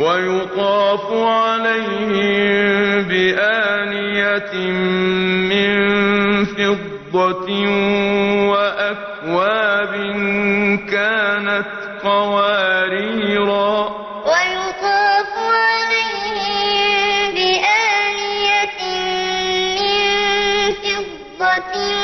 وَيُطَافُ عَلَيْهِم بِآنِيَةٍ مِّن فِضَّةٍ وَأَكْوَابٍ كَانَتْ قَوَارِيرَا. وَيُطَافُ عَلَيْهِم بِآنِيَةٍ مِّن فِضَّةٍ